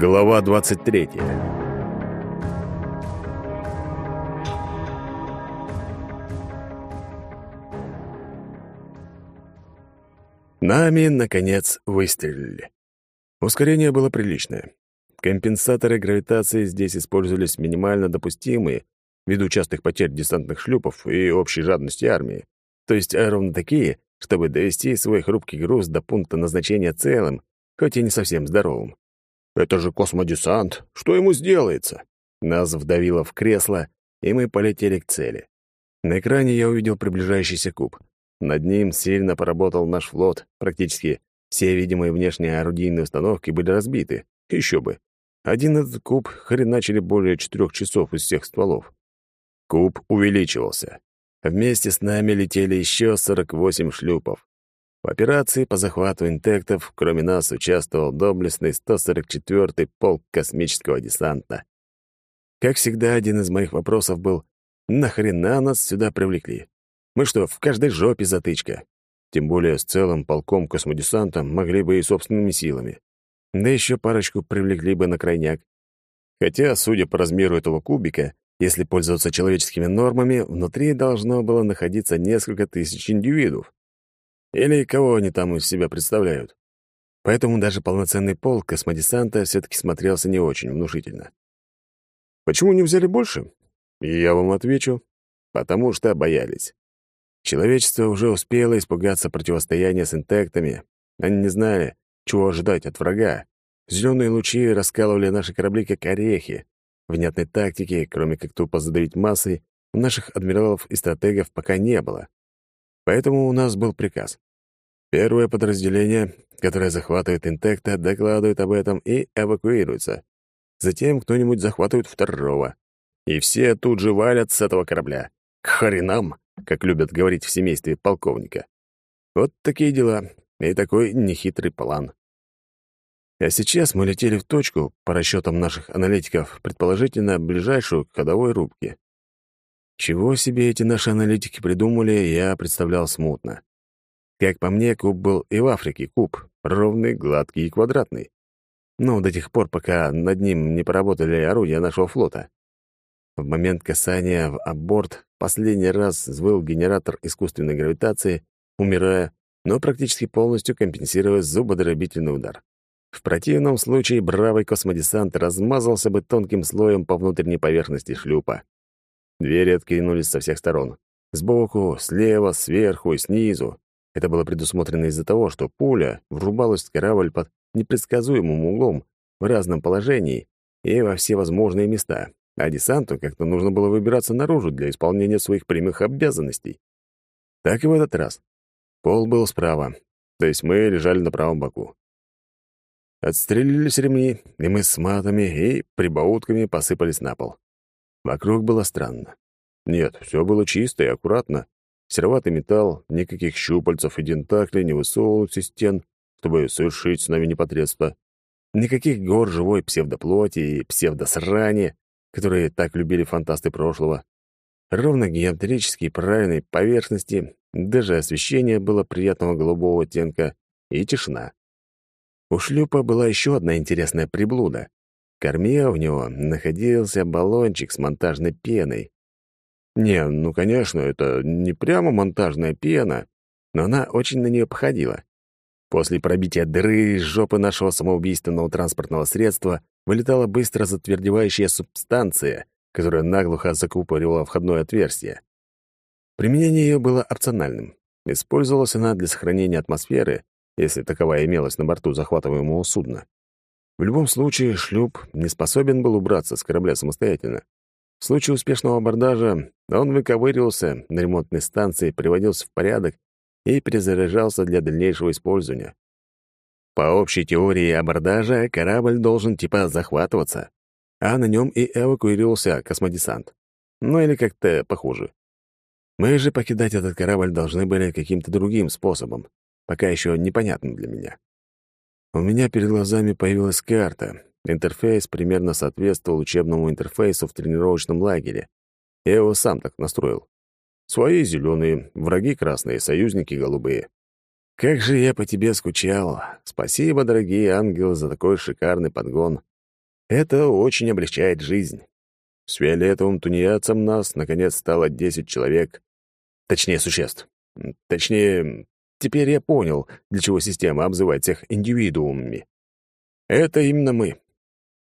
Глава 23 Нами, наконец, выстрелили. Ускорение было приличное. Компенсаторы гравитации здесь использовались минимально допустимые, ввиду частых потерь десантных шлюпов и общей жадности армии. То есть ровно такие, чтобы довести свой хрупкий груз до пункта назначения целым, хоть и не совсем здоровым. Это же космодесант. Что ему сделается? Нас вдавило в кресло, и мы полетели к цели. На экране я увидел приближающийся куб. Над ним сильно поработал наш флот. Практически все видимые внешние орудийные установки были разбиты. Еще бы. Один этот куб хреначили более четырех часов из всех стволов. Куб увеличивался. Вместе с нами летели еще 48 шлюпов. В операции по захвату интектов, кроме нас, участвовал доблестный 144-й полк космического десанта. Как всегда, один из моих вопросов был «Нахрена нас сюда привлекли? Мы что, в каждой жопе затычка?» Тем более с целым полком космодесанта могли бы и собственными силами. Да еще парочку привлекли бы на крайняк. Хотя, судя по размеру этого кубика, если пользоваться человеческими нормами, внутри должно было находиться несколько тысяч индивидуов. Или кого они там из себя представляют. Поэтому даже полноценный полк космодесанта все-таки смотрелся не очень внушительно. Почему не взяли больше? я вам отвечу. Потому что боялись. Человечество уже успело испугаться противостояния с интектами. Они не знали, чего ожидать от врага. Зеленые лучи раскалывали наши корабли как орехи. Внятной тактики, кроме как тупо задавить массой, у наших адмиралов и стратегов пока не было. Поэтому у нас был приказ. Первое подразделение, которое захватывает интекта, докладывает об этом и эвакуируется. Затем кто-нибудь захватывает второго. И все тут же валят с этого корабля. К хренам, как любят говорить в семействе полковника. Вот такие дела и такой нехитрый план. А сейчас мы летели в точку, по расчетам наших аналитиков, предположительно, ближайшую к ходовой рубке. Чего себе эти наши аналитики придумали, я представлял смутно. Как по мне, куб был и в Африке куб, ровный, гладкий и квадратный. Ну, до тех пор, пока над ним не поработали орудия нашего флота. В момент касания в аборт последний раз взвыл генератор искусственной гравитации, умирая, но практически полностью компенсируя зубодробительный удар. В противном случае бравый космодесант размазался бы тонким слоем по внутренней поверхности шлюпа. Двери откинулись со всех сторон. Сбоку, слева, сверху и снизу. Это было предусмотрено из-за того, что пуля врубалась в корабль под непредсказуемым углом, в разном положении и во все возможные места, а десанту как-то нужно было выбираться наружу для исполнения своих прямых обязанностей. Так и в этот раз. Пол был справа, то есть мы лежали на правом боку. Отстрелились ремни, и мы с матами и прибаутками посыпались на пол. Вокруг было странно. Нет, все было чисто и аккуратно. Сероватый металл, никаких щупальцев и дентаклей не высовывалось из стен, чтобы совершить с нами непотребство. Никаких гор живой псевдоплоти и псевдосрани, которые так любили фантасты прошлого. Ровно геометрические правильные поверхности, даже освещение было приятного голубого оттенка и тишина. У шлюпа была еще одна интересная приблуда корме у него находился баллончик с монтажной пеной. Не, ну, конечно, это не прямо монтажная пена, но она очень на нее походила. После пробития дыры из жопы нашего самоубийственного транспортного средства вылетала быстро затвердевающая субстанция, которая наглухо закупоривала входное отверстие. Применение ее было опциональным. Использовалась она для сохранения атмосферы, если таковая имелась на борту захватываемого судна. В любом случае, шлюп не способен был убраться с корабля самостоятельно. В случае успешного абордажа он выковыривался на ремонтной станции, приводился в порядок и перезаряжался для дальнейшего использования. По общей теории абордажа корабль должен типа захватываться, а на нем и эвакуировался космодесант. Ну или как-то похуже. Мы же покидать этот корабль должны были каким-то другим способом, пока еще непонятным для меня. У меня перед глазами появилась карта. Интерфейс примерно соответствовал учебному интерфейсу в тренировочном лагере. Я его сам так настроил. Свои зеленые, враги красные, союзники голубые. Как же я по тебе скучал. Спасибо, дорогие ангелы, за такой шикарный подгон. Это очень облегчает жизнь. С фиолетовым тунеядцем нас, наконец, стало десять человек. Точнее, существ. Точнее, теперь я понял, для чего система обзывает всех индивидуумами. Это именно мы.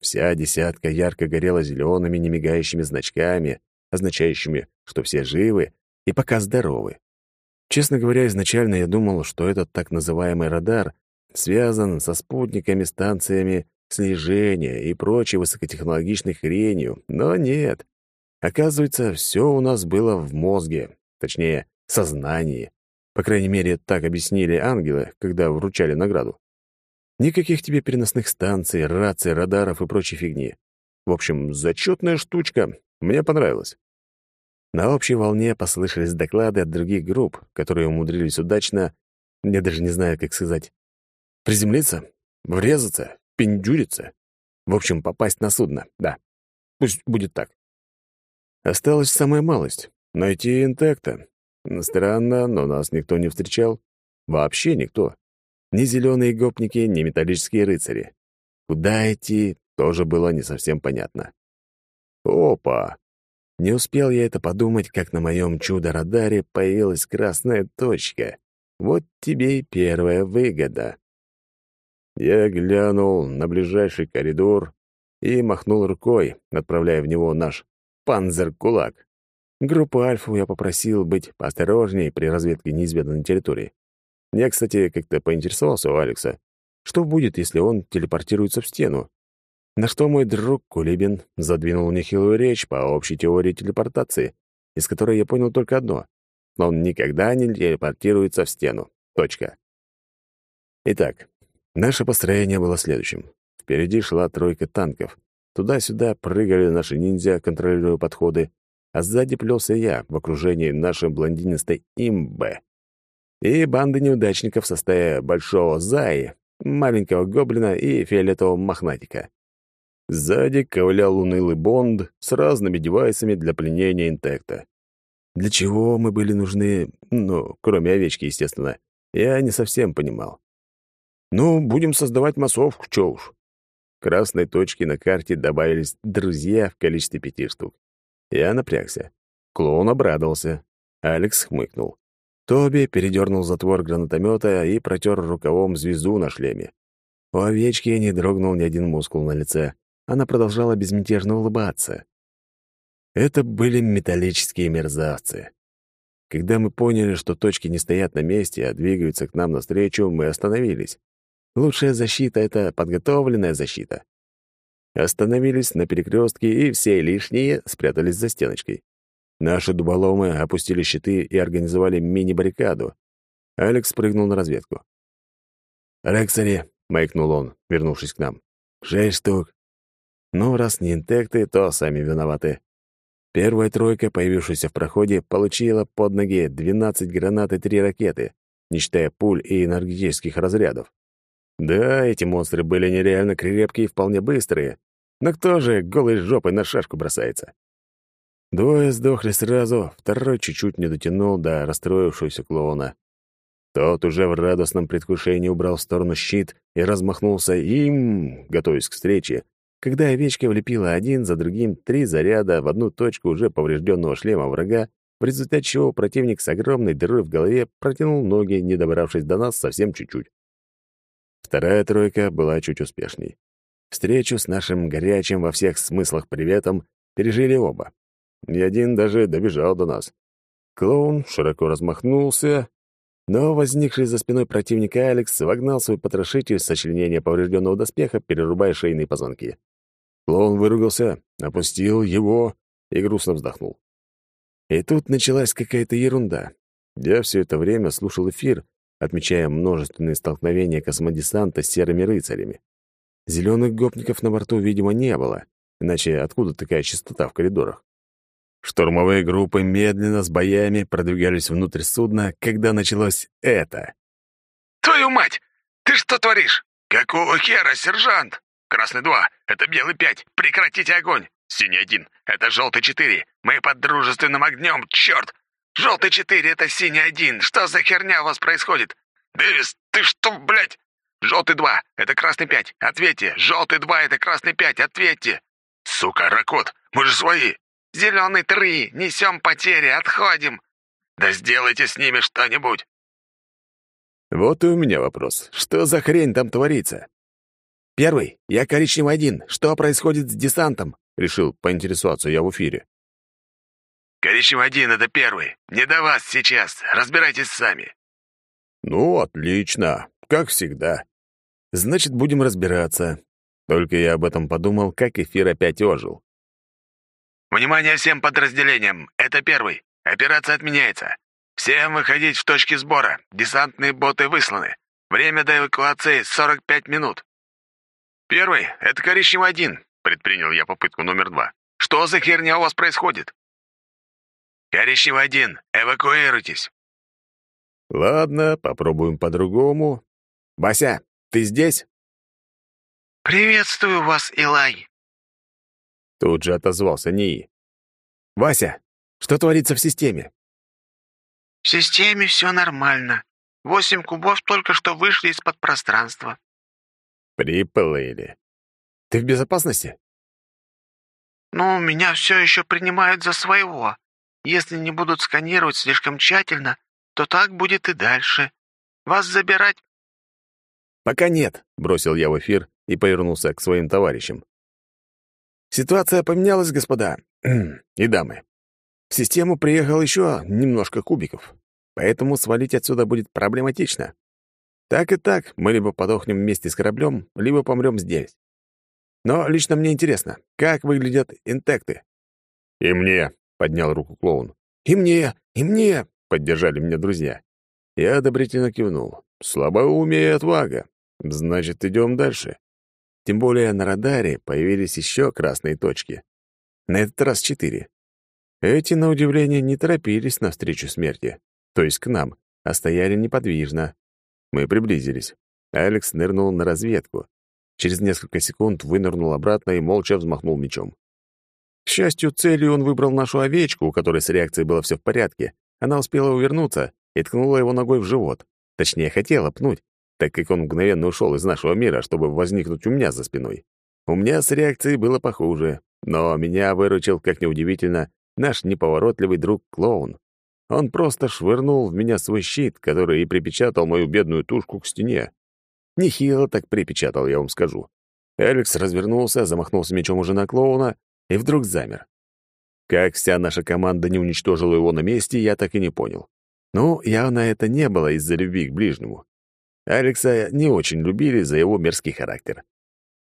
Вся десятка ярко горела зелеными немигающими значками, означающими, что все живы и пока здоровы. Честно говоря, изначально я думал, что этот так называемый радар связан со спутниками, станциями слежения и прочей высокотехнологичной хренью, но нет. Оказывается, все у нас было в мозге, точнее, сознании. По крайней мере, так объяснили ангелы, когда вручали награду. Никаких тебе переносных станций, раций, радаров и прочей фигни. В общем, зачетная штучка. Мне понравилось. На общей волне послышались доклады от других групп, которые умудрились удачно, я даже не знаю, как сказать, приземлиться, врезаться, пиндюриться. В общем, попасть на судно, да. Пусть будет так. Осталась самая малость — найти интекта. Странно, но нас никто не встречал. Вообще никто. Ни зеленые гопники, ни металлические рыцари. Куда идти, тоже было не совсем понятно. Опа! Не успел я это подумать, как на моем чудо-радаре появилась красная точка. Вот тебе и первая выгода. Я глянул на ближайший коридор и махнул рукой, отправляя в него наш панзер-кулак. Группу Альфу я попросил быть поосторожнее при разведке неизведанной территории. Я, кстати, как-то поинтересовался у Алекса, что будет, если он телепортируется в стену. На что мой друг Кулибин задвинул нехилую речь по общей теории телепортации, из которой я понял только одно — он никогда не телепортируется в стену. Точка. Итак, наше построение было следующим. Впереди шла тройка танков. Туда-сюда прыгали наши ниндзя, контролируя подходы, а сзади плелся я в окружении нашей блондинистой имбы и банды неудачников в составе Большого Заи, маленького гоблина и фиолетового мохнатика. Сзади ковылял унылый Бонд с разными девайсами для пленения интекта. Для чего мы были нужны, ну, кроме овечки, естественно, я не совсем понимал. Ну, будем создавать массовку, чё уж. Красной точки на карте добавились друзья в количестве пяти штук. Я напрягся. Клоун обрадовался. Алекс хмыкнул. Тоби передернул затвор гранатомета и протер рукавом звезду на шлеме. У овечки не дрогнул ни один мускул на лице. Она продолжала безмятежно улыбаться. Это были металлические мерзавцы. Когда мы поняли, что точки не стоят на месте, а двигаются к нам навстречу, мы остановились. Лучшая защита — это подготовленная защита. Остановились на перекрестке, и все лишние спрятались за стеночкой. Наши дуболомы опустили щиты и организовали мини-баррикаду. Алекс прыгнул на разведку. «Рексари», — маякнул он, вернувшись к нам. «Шесть штук». «Ну, раз не интекты, то сами виноваты». Первая тройка, появившаяся в проходе, получила под ноги 12 гранат и 3 ракеты, не считая пуль и энергетических разрядов. Да, эти монстры были нереально крепкие и вполне быстрые. Но кто же голой жопой на шашку бросается? Двое сдохли сразу, второй чуть-чуть не дотянул до расстроившегося клоуна. Тот уже в радостном предвкушении убрал в сторону щит и размахнулся им, готовясь к встрече, когда овечка влепила один за другим три заряда в одну точку уже поврежденного шлема врага, в результате чего противник с огромной дырой в голове протянул ноги, не добравшись до нас совсем чуть-чуть. Вторая тройка была чуть успешней. Встречу с нашим горячим во всех смыслах приветом пережили оба и один даже добежал до нас. Клоун широко размахнулся, но возникший за спиной противника Алекс вогнал свой потрошитель с сочленения поврежденного доспеха, перерубая шейные позвонки. Клоун выругался, опустил его и грустно вздохнул. И тут началась какая-то ерунда. Я все это время слушал эфир, отмечая множественные столкновения космодесанта с серыми рыцарями. Зеленых гопников на борту, видимо, не было, иначе откуда такая чистота в коридорах? Штурмовые группы медленно с боями продвигались внутрь судна, когда началось это. «Твою мать! Ты что творишь? Какого хера, сержант? Красный 2, это белый 5, прекратите огонь! Синий 1, это желтый 4, мы под дружественным огнем, черт! Желтый 4, это синий 1, что за херня у вас происходит? Дэвис, ты что, блядь? Желтый два, это красный пять, ответьте! Желтый два, это красный пять, ответьте!» «Сука, Ракот, мы же свои!» «Зеленый три, несем потери, отходим!» «Да сделайте с ними что-нибудь!» Вот и у меня вопрос. Что за хрень там творится? Первый, я коричневый один. Что происходит с десантом? Решил поинтересоваться я в эфире. Коричневый один — это первый. Не до вас сейчас. Разбирайтесь сами. Ну, отлично. Как всегда. Значит, будем разбираться. Только я об этом подумал, как эфир опять ожил. Внимание всем подразделениям. Это первый. Операция отменяется. Всем выходить в точки сбора. Десантные боты высланы. Время до эвакуации 45 минут. Первый — это коричневый один. Предпринял я попытку номер два. Что за херня у вас происходит? Коричневый один, эвакуируйтесь. Ладно, попробуем по-другому. Бася, ты здесь? «Приветствую вас, Илай!» Тут же отозвался НИИ. «Вася, что творится в системе?» В системе все нормально. Восемь кубов только что вышли из-под пространства. Приплыли. Ты в безопасности? Но меня все еще принимают за своего. Если не будут сканировать слишком тщательно, то так будет и дальше. Вас забирать? Пока нет, бросил я в эфир и повернулся к своим товарищам. Ситуация поменялась, господа и дамы. В систему приехал еще немножко кубиков, поэтому свалить отсюда будет проблематично. Так и так, мы либо подохнем вместе с кораблем, либо помрем здесь. Но лично мне интересно, как выглядят интекты. «И мне», — поднял руку клоун. «И мне, и мне», — поддержали меня друзья. Я одобрительно кивнул. «Слабоумие и отвага. Значит, идем дальше». Тем более на радаре появились еще красные точки. На этот раз четыре. Эти, на удивление, не торопились навстречу смерти, то есть к нам, а стояли неподвижно. Мы приблизились. Алекс нырнул на разведку. Через несколько секунд вынырнул обратно и молча взмахнул мечом. К счастью, целью он выбрал нашу овечку, у которой с реакцией было все в порядке. Она успела увернуться и ткнула его ногой в живот. Точнее, хотела пнуть, так как он мгновенно ушел из нашего мира, чтобы возникнуть у меня за спиной. У меня с реакцией было похуже, но меня выручил, как неудивительно, наш неповоротливый друг-клоун. Он просто швырнул в меня свой щит, который и припечатал мою бедную тушку к стене. Нехило так припечатал, я вам скажу. Алекс развернулся, замахнулся мечом уже на клоуна и вдруг замер. Как вся наша команда не уничтожила его на месте, я так и не понял. Ну, явно это не было из-за любви к ближнему. Алекса не очень любили за его мерзкий характер.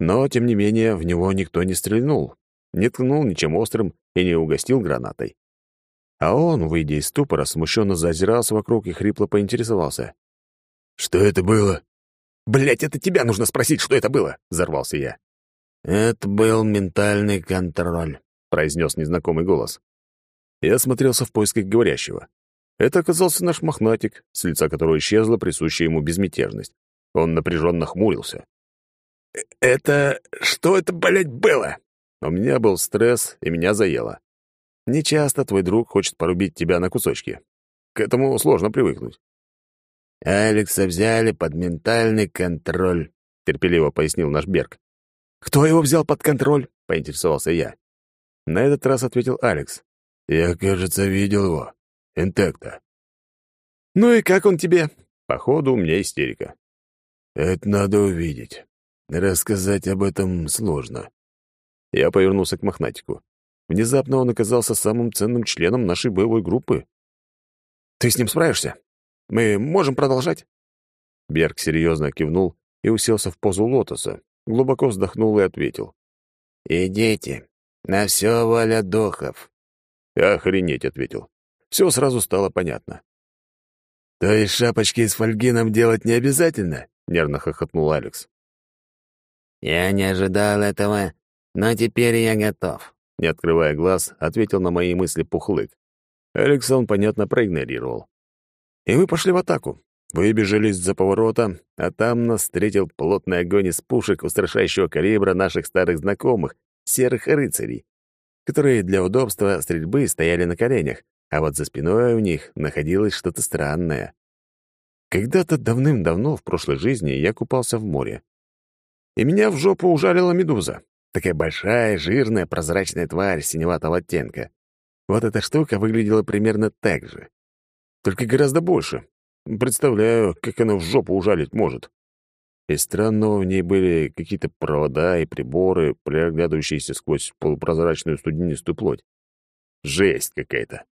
Но, тем не менее, в него никто не стрельнул, не ткнул ничем острым и не угостил гранатой. А он, выйдя из ступора, смущенно зазирался вокруг и хрипло поинтересовался. «Что это было?» «Блядь, это тебя нужно спросить, что это было!» — взорвался я. «Это был ментальный контроль», — произнес незнакомый голос. Я осмотрелся в поисках говорящего. Это оказался наш мохнатик, с лица которого исчезла присущая ему безмятежность. Он напряженно хмурился. «Э, «Это... что это, блядь, было?» У меня был стресс, и меня заело. Нечасто твой друг хочет порубить тебя на кусочки. К этому сложно привыкнуть. «Алекса взяли под ментальный контроль», — терпеливо пояснил наш Берг. «Кто его взял под контроль?» — поинтересовался я. На этот раз ответил Алекс. «Я, кажется, видел его. Интекта». «Ну и как он тебе?» Походу, у меня истерика. «Это надо увидеть. Рассказать об этом сложно. Я повернулся к Мохнатику. Внезапно он оказался самым ценным членом нашей боевой группы. «Ты с ним справишься? Мы можем продолжать?» Берг серьезно кивнул и уселся в позу лотоса, глубоко вздохнул и ответил. «Идите, на все воля духов». «Охренеть», — ответил. Все сразу стало понятно. «То есть шапочки из фольги нам делать не обязательно?» — нервно хохотнул Алекс. «Я не ожидал этого но теперь я готов», — не открывая глаз, ответил на мои мысли Пухлык. Алекса он, понятно, проигнорировал. И мы пошли в атаку. Выбежали из-за поворота, а там нас встретил плотный огонь из пушек устрашающего калибра наших старых знакомых, серых рыцарей, которые для удобства стрельбы стояли на коленях, а вот за спиной у них находилось что-то странное. Когда-то давным-давно в прошлой жизни я купался в море. И меня в жопу ужалила медуза. Такая большая, жирная, прозрачная тварь синеватого оттенка. Вот эта штука выглядела примерно так же. Только гораздо больше. Представляю, как она в жопу ужалить может. И странного в ней были какие-то провода и приборы, проглядывающиеся сквозь полупрозрачную студенистую плоть. Жесть какая-то.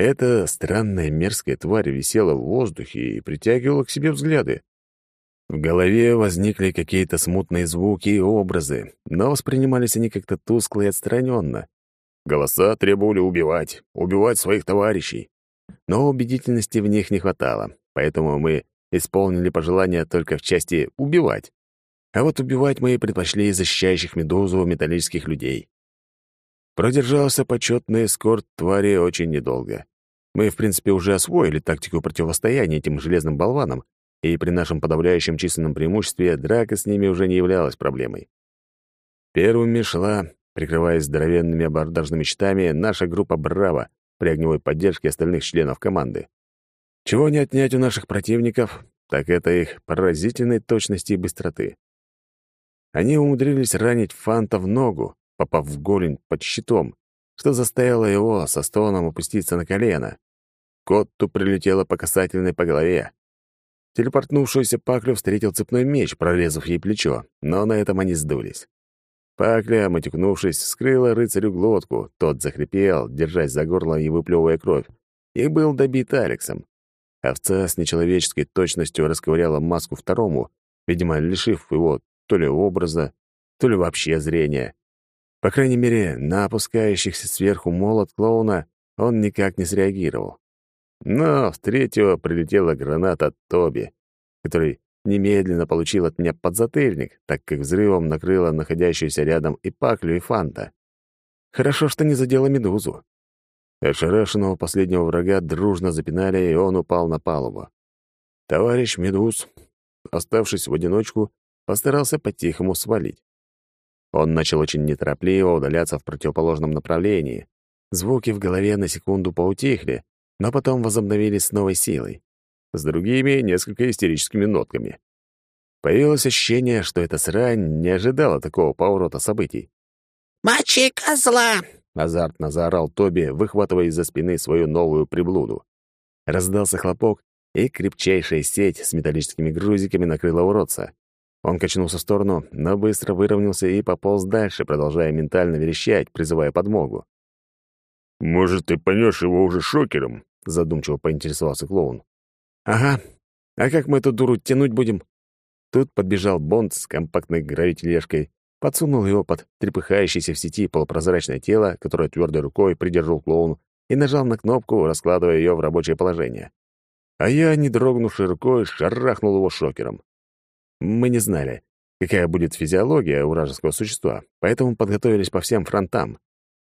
Эта странная мерзкая тварь висела в воздухе и притягивала к себе взгляды. В голове возникли какие-то смутные звуки и образы, но воспринимались они как-то тускло и отстраненно. Голоса требовали убивать, убивать своих товарищей. Но убедительности в них не хватало, поэтому мы исполнили пожелание только в части «убивать». А вот убивать мы предпочли защищающих медузу металлических людей. Продержался почетный эскорт твари очень недолго. Мы, в принципе, уже освоили тактику противостояния этим железным болванам, и при нашем подавляющем численном преимуществе драка с ними уже не являлась проблемой. Первыми шла, прикрываясь здоровенными абордажными щитами, наша группа «Браво» при огневой поддержке остальных членов команды. Чего не отнять у наших противников, так это их поразительной точности и быстроты. Они умудрились ранить Фанта в ногу, попав в голень под щитом, что заставило его со стоном опуститься на колено. Котту прилетело по касательной по голове. Телепортнувшуюся Паклю встретил цепной меч, прорезав ей плечо, но на этом они сдулись. Пакля, матюкнувшись, скрыла рыцарю глотку, тот захрипел, держась за горло и выплевывая кровь, и был добит Алексом. Овца с нечеловеческой точностью расковыряла маску второму, видимо, лишив его то ли образа, то ли вообще зрения. По крайней мере, на опускающихся сверху молот клоуна он никак не среагировал. Но в третьего прилетела граната от Тоби, который немедленно получил от меня подзатыльник, так как взрывом накрыло находящуюся рядом и Паклю, и Фанта. Хорошо, что не задела Медузу. Ошарашенного последнего врага дружно запинали, и он упал на палубу. Товарищ Медуз, оставшись в одиночку, постарался по-тихому свалить. Он начал очень неторопливо удаляться в противоположном направлении. Звуки в голове на секунду поутихли, но потом возобновились с новой силой, с другими несколько истерическими нотками. Появилось ощущение, что эта срань не ожидала такого поворота событий. «Мочи козла!» — азартно заорал Тоби, выхватывая из-за спины свою новую приблуду. Раздался хлопок, и крепчайшая сеть с металлическими грузиками накрыла уродца. Он качнулся в сторону, но быстро выровнялся и пополз дальше, продолжая ментально верещать, призывая подмогу. «Может, ты понёшь его уже шокером?» — задумчиво поинтересовался клоун. «Ага. А как мы эту дуру тянуть будем?» Тут подбежал Бонд с компактной гравитележкой, подсунул его под трепыхающееся в сети полупрозрачное тело, которое твердой рукой придержал клоун, и нажал на кнопку, раскладывая ее в рабочее положение. А я, не дрогнувшей рукой, шарахнул его шокером. Мы не знали, какая будет физиология у вражеского существа, поэтому подготовились по всем фронтам.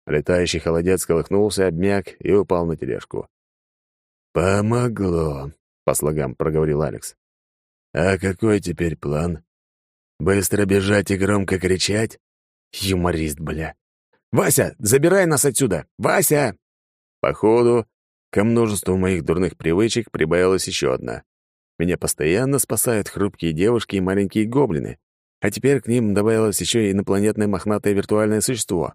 Летающий холодец колыхнулся, обмяк и упал на тележку. «Помогло», — по слогам проговорил Алекс. «А какой теперь план? Быстро бежать и громко кричать? Юморист, бля. Вася, забирай нас отсюда! Вася!» Походу, ко множеству моих дурных привычек прибавилась еще одна. Меня постоянно спасают хрупкие девушки и маленькие гоблины, а теперь к ним добавилось еще и инопланетное мохнатое виртуальное существо.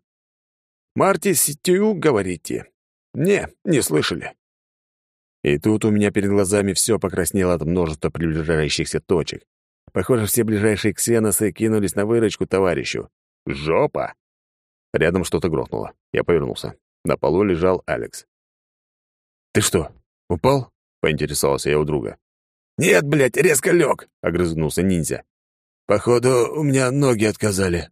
«Марти Ситю, говорите?» «Не, не слышали». И тут у меня перед глазами все покраснело от множества приближающихся точек. Похоже, все ближайшие ксеносы кинулись на выручку товарищу. Жопа! Рядом что-то грохнуло. Я повернулся. На полу лежал Алекс. «Ты что, упал?» — поинтересовался я у друга. «Нет, блядь, резко лег!» — огрызнулся ниндзя. «Походу, у меня ноги отказали»,